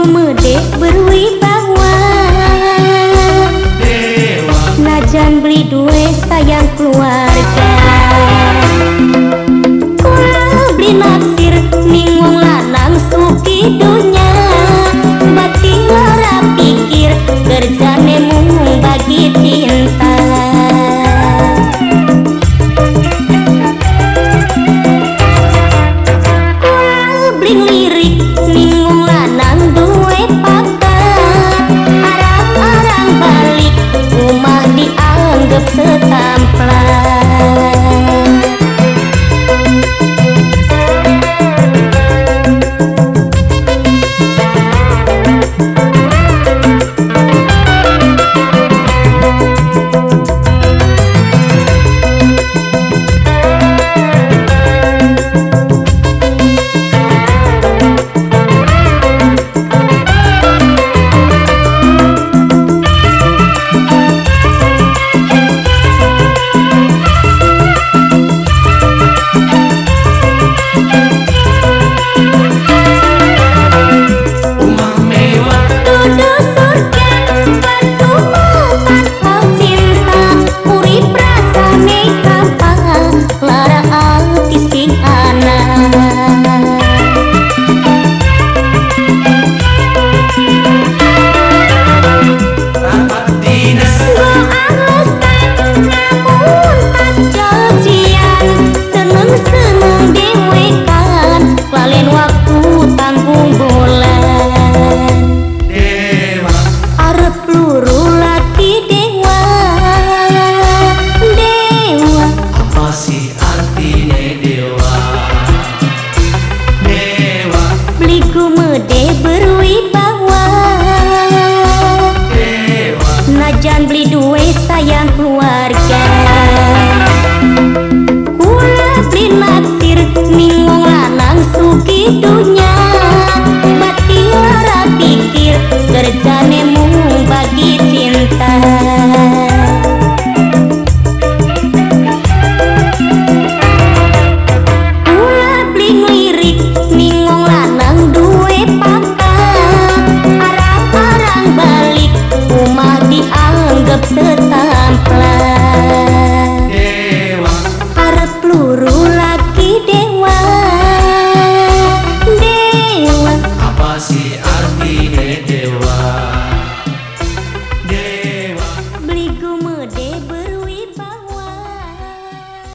guru medek berwibawa Najan beli duit sayang keluarga de bruit tetaplah Dewa Para peluru lagi dewa Dewa. Apa sih arti